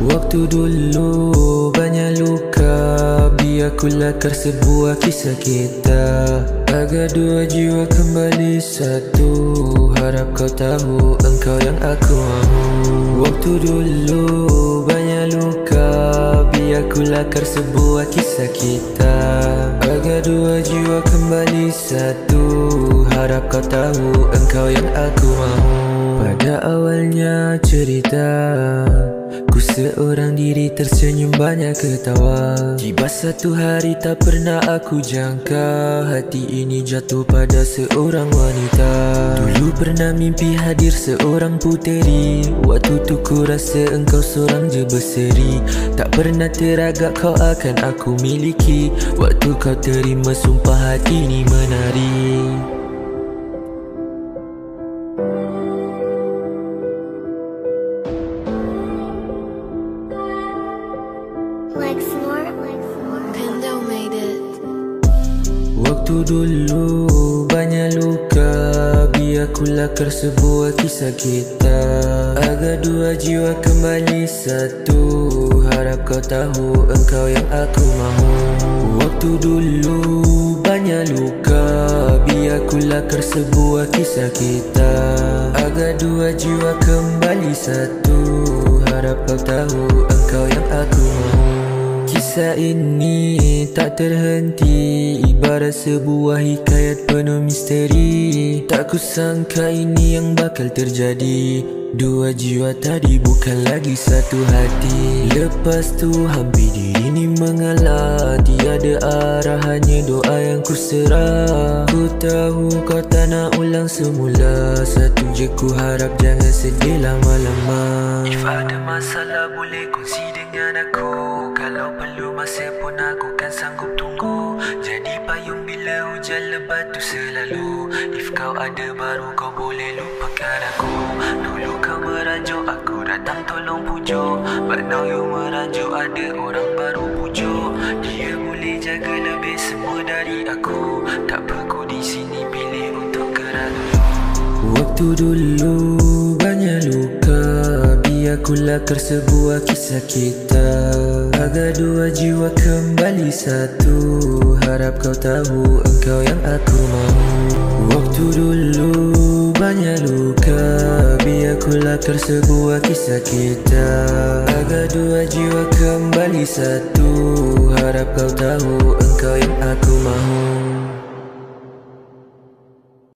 Waktu dulu banyak luka Biar ku lakar sebuah kisah kita. Agar dua jiwa kembali satu Harap kau tahu engkau yang aku mahu. Waktu dulu banyak luka Biar ku lakar sebuah kisah kita. Agar dua jiwa kembali satu Harap kau tahu engkau yang aku mahu. Pada awalnya cerita seorang diri tersenyum banyak ketawa. Tiba satu hari tak pernah aku jangka Hati ini jatuh pada seorang wanita. Dulu pernah mimpi hadir seorang puteri. Waktu tu ku rasa engkau seorang je berseri. Tak pernah teragak kau akan aku miliki. Waktu kau terima sumpah hati ini menari Pando made it. Waktu dulu banyak luka Biar ku lakar sebuah kisah kita. Agar dua jiwa kembali satu Harap kau tahu engkau yang aku mahu. Waktu dulu banyak luka Biar ku lakar sebuah kisah kita. Agar dua jiwa kembali satu Harap kau tahu engkau yang aku mahu Kisah ini tak terhenti. Ibarat sebuah hikayat penuh misteri. Tak kusangka ini yang bakal terjadi. Dua jiwa tadi bukan lagi satu hati. Lepas tu hampir diri ni mengalah. Tiada arah hanya doa yang ku serah Ku tahu kau tak nak ulang semula. Satu je ku harap jangan sedih lama-lama. If ada masalah boleh kongsi dengan aku. Kalau perlu masa pun aku kan sanggup tunggu. Jadi payung bila hujan lebat tu selalu. If kau ada baru kau boleh lupakan aku. Dulu kau merajuk aku datang tolong pujuk. But now you merajuk ada orang baru pujuk. Dia boleh jaga lebih semua dari aku. Tak apa ku di sini pilih untuk dulu. Waktu dulu Biar ku lakar sebuah kisah kita. Agar dua jiwa kembali satu. Harap kau tahu engkau yang aku mahu. Waktu dulu banyak luka. Biar ku lakar sebuah kisah kita. Agar dua jiwa kembali satu. Harap kau tahu engkau yang aku mahu